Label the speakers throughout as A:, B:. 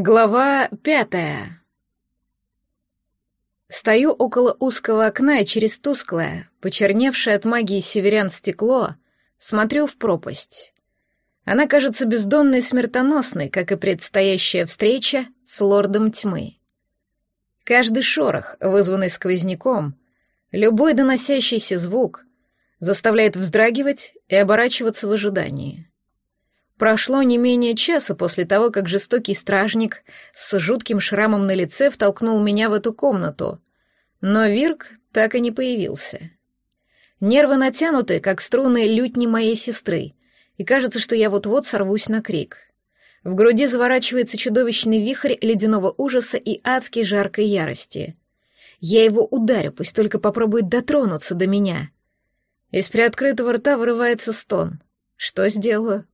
A: Глава пятая. Стою около узкого окна и через тусклое, почерневшее от магии северян стекло, смотрю в пропасть. Она кажется бездонной и смертоносной, как и предстоящая встреча с лордом тьмы. Каждый шорох, вызванный сквозняком, любой доносящийся звук заставляет вздрагивать и оборачиваться в ожидании. Прошло не менее часа после того, как жестокий стражник с жутким шрамом на лице втолкнул меня в эту комнату, но Вирк так и не появился. Нервы натянуты, как струны лютни моей сестры, и кажется, что я вот-вот сорвусь на крик. В груди заворачивается чудовищный вихрь ледяного ужаса и адской жаркой ярости. Я его ударю, пусть только попробует дотронуться до меня. Из приоткрытого рта вырывается стон. Что сделаю?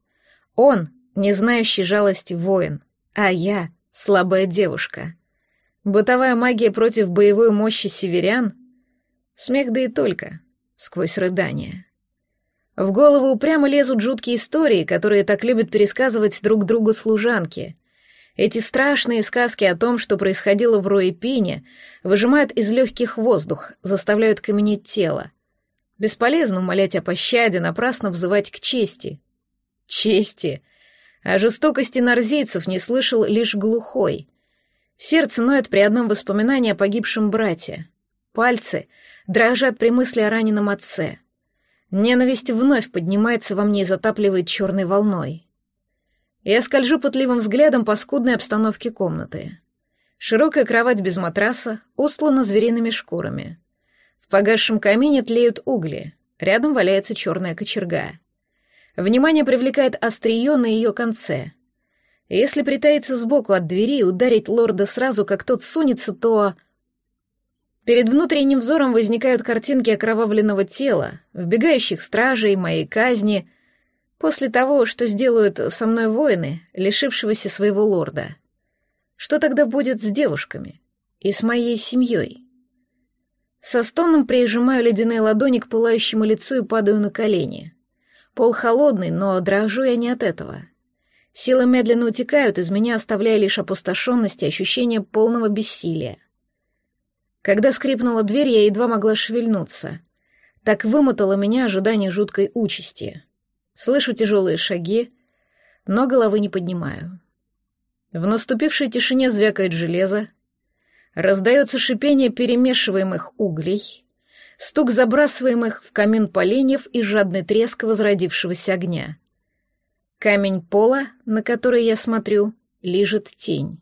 A: Он — не знающий жалости воин, а я — слабая девушка. Бытовая магия против боевой мощи северян? Смех да и только, сквозь рыдания. В голову упрямо лезут жуткие истории, которые так любят пересказывать друг другу служанки. Эти страшные сказки о том, что происходило в Роепине, выжимают из легких воздух, заставляют каменеть тело. Бесполезно умолять о пощаде, напрасно взывать к чести. Чести. О жестокости нарзийцев не слышал лишь глухой. Сердце ноет при одном воспоминании о погибшем брате. Пальцы дрожат при мысли о раненом отце. Ненависть вновь поднимается во мне и затапливает черной волной. Я скольжу пытливым взглядом по скудной обстановке комнаты. Широкая кровать без матраса устлана звериными шкурами. В погасшем камине тлеют угли, рядом валяется черная кочерга. Внимание привлекает острие на ее конце. Если притаиться сбоку от двери и ударить лорда сразу, как тот сунется, то... Перед внутренним взором возникают картинки окровавленного тела, вбегающих стражей, моей казни, после того, что сделают со мной воины, лишившегося своего лорда. Что тогда будет с девушками и с моей семьей? Со стоном прижимаю ледяные ладони к пылающему лицу и падаю на колени. Пол холодный, но дрожу я не от этого. Силы медленно утекают из меня, оставляя лишь опустошенность и ощущение полного бессилия. Когда скрипнула дверь, я едва могла шевельнуться. Так вымотало меня ожидание жуткой участи. Слышу тяжелые шаги, но головы не поднимаю. В наступившей тишине звякает железо, раздается шипение перемешиваемых углей, стук забрасываемых в камин поленьев и жадный треск возродившегося огня. Камень пола, на который я смотрю, лежит тень.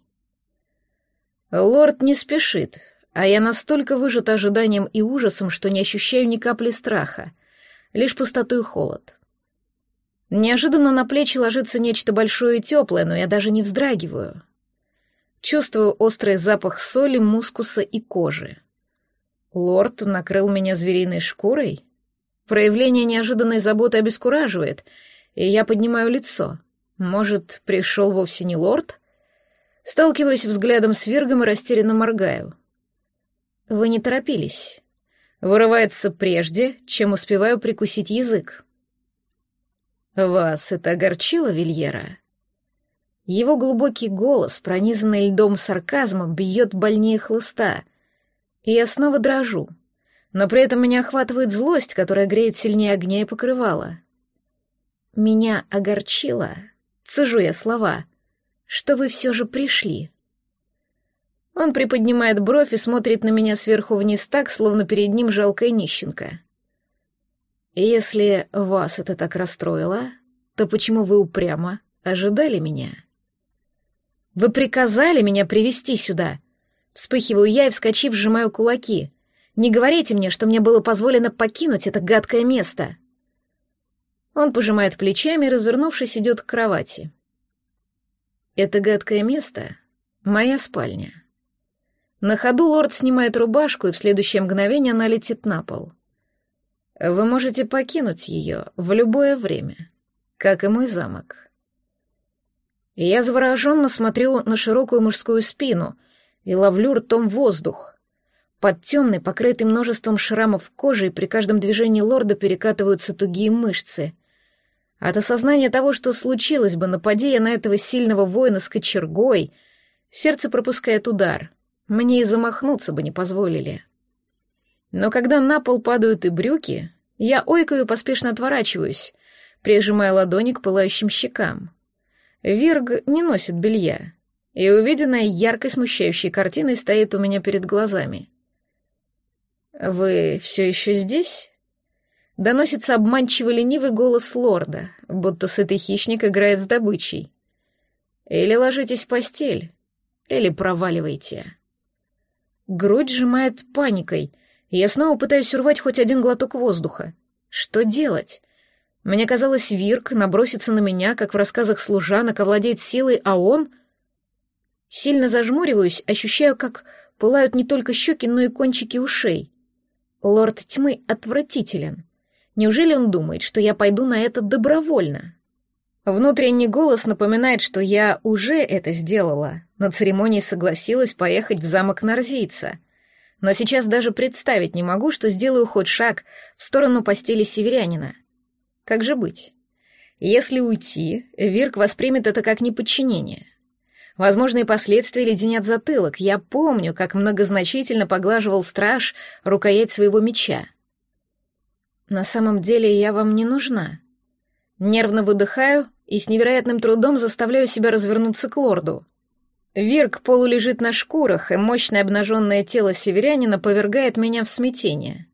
A: Лорд не спешит, а я настолько выжат ожиданием и ужасом, что не ощущаю ни капли страха, лишь пустоту и холод. Неожиданно на плечи ложится нечто большое и теплое, но я даже не вздрагиваю. Чувствую острый запах соли, мускуса и кожи. Лорд накрыл меня звериной шкурой? Проявление неожиданной заботы обескураживает, и я поднимаю лицо. Может, пришел вовсе не лорд? Сталкиваюсь взглядом с Виргом и растерянно моргаю. Вы не торопились. Вырывается прежде, чем успеваю прикусить язык. Вас это огорчило, Вильера? Его глубокий голос, пронизанный льдом сарказма, бьет больнее хлыста — и я снова дрожу, но при этом меня охватывает злость, которая греет сильнее огня и покрывала. Меня огорчило, цежу я слова, что вы все же пришли. Он приподнимает бровь и смотрит на меня сверху вниз так, словно перед ним жалкая нищенка. «Если вас это так расстроило, то почему вы упрямо ожидали меня?» «Вы приказали меня привести сюда», Вспыхиваю я и, вскочив, сжимаю кулаки. «Не говорите мне, что мне было позволено покинуть это гадкое место!» Он пожимает плечами и, развернувшись, идет к кровати. «Это гадкое место — моя спальня». На ходу лорд снимает рубашку, и в следующее мгновение она летит на пол. Вы можете покинуть ее в любое время, как и мой замок. я завороженно смотрю на широкую мужскую спину — и ловлю ртом воздух. Под темной, покрытой множеством шрамов кожи, при каждом движении лорда перекатываются тугие мышцы. От осознания того, что случилось бы, нападя на этого сильного воина с кочергой, Сердце пропускает удар. Мне и замахнуться бы не позволили. Но когда на пол падают и брюки, я ойкаю поспешно отворачиваюсь, прижимая ладони к пылающим щекам. Вирг не носит белья, и увиденная яркой смущающей картиной стоит у меня перед глазами. «Вы все еще здесь?» Доносится обманчиво ленивый голос лорда, будто сытый хищник играет с добычей. «Или ложитесь в постель, или проваливайте». Грудь сжимает паникой, и я снова пытаюсь урвать хоть один глоток воздуха. Что делать? Мне казалось, Вирк набросится на меня, как в рассказах служанок, овладеет силой, а он... Сильно зажмуриваюсь, ощущаю, как пылают не только щеки, но и кончики ушей. Лорд тьмы отвратителен. Неужели он думает, что я пойду на это добровольно? Внутренний голос напоминает, что я уже это сделала. На церемонии согласилась поехать в замок Нарзийца. Но сейчас даже представить не могу, что сделаю хоть шаг в сторону постели северянина. Как же быть? Если уйти, Вирк воспримет это как неподчинение. Возможные последствия леденят затылок. Я помню, как многозначительно поглаживал страж рукоять своего меча. На самом деле я вам не нужна. Нервно выдыхаю и с невероятным трудом заставляю себя развернуться к лорду. Вирк полулежит на шкурах, и мощное обнаженное тело северянина повергает меня в смятение.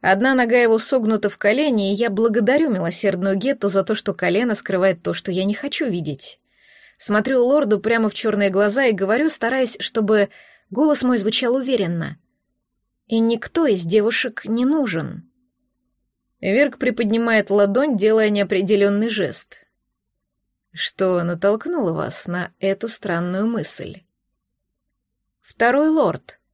A: Одна нога его согнута в колени, и я благодарю милосердную Гетту за то, что колено скрывает то, что я не хочу видеть. Смотрю лорду прямо в черные глаза и говорю, стараясь, чтобы голос мой звучал уверенно. И никто из девушек не нужен. Вирк приподнимает ладонь, делая неопределенный жест. Что натолкнуло вас на эту странную мысль? Второй лорд —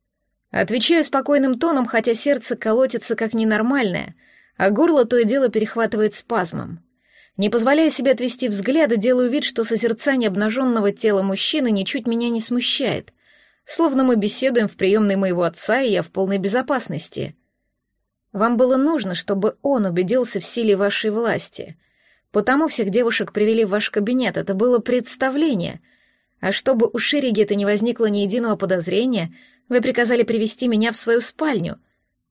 A: Отвечаю спокойным тоном, хотя сердце колотится как ненормальное, а горло то и дело перехватывает спазмом. Не позволяя себе отвести взгляда, делаю вид, что созерцание обнаженного тела мужчины ничуть меня не смущает, словно мы беседуем в приемной моего отца, и я в полной безопасности. Вам было нужно, чтобы он убедился в силе вашей власти. Потому всех девушек привели в ваш кабинет, это было представление. А чтобы у Шеригета не возникло ни единого подозрения — вы приказали привести меня в свою спальню,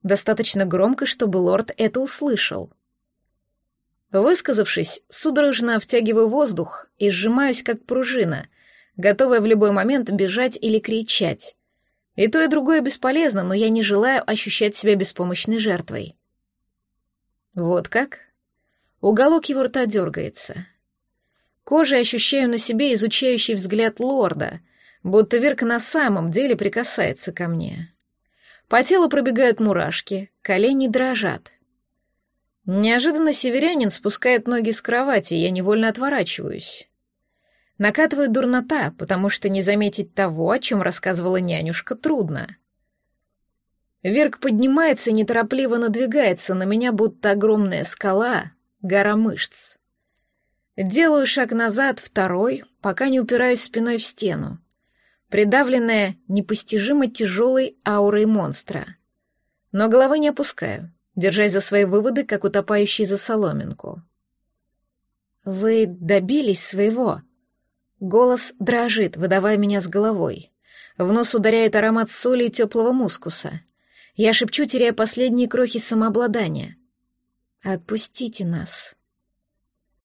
A: достаточно громко, чтобы лорд это услышал. Высказавшись, судорожно втягиваю воздух и сжимаюсь, как пружина, готовая в любой момент бежать или кричать. И то, и другое бесполезно, но я не желаю ощущать себя беспомощной жертвой. Вот как? Уголок его рта дергается. Кожей ощущаю на себе изучающий взгляд лорда, будто Верка на самом деле прикасается ко мне. По телу пробегают мурашки, колени дрожат. Неожиданно северянин спускает ноги с кровати, я невольно отворачиваюсь. Накатывает дурнота, потому что не заметить того, о чем рассказывала нянюшка, трудно. Верк поднимается и неторопливо надвигается на меня, будто огромная скала, гора мышц. Делаю шаг назад, второй, пока не упираюсь спиной в стену придавленная непостижимо тяжелой аурой монстра. Но головы не опускаю, держась за свои выводы, как утопающий за соломинку. «Вы добились своего?» Голос дрожит, выдавая меня с головой. В нос ударяет аромат соли и теплого мускуса. Я шепчу, теряя последние крохи самообладания. «Отпустите нас».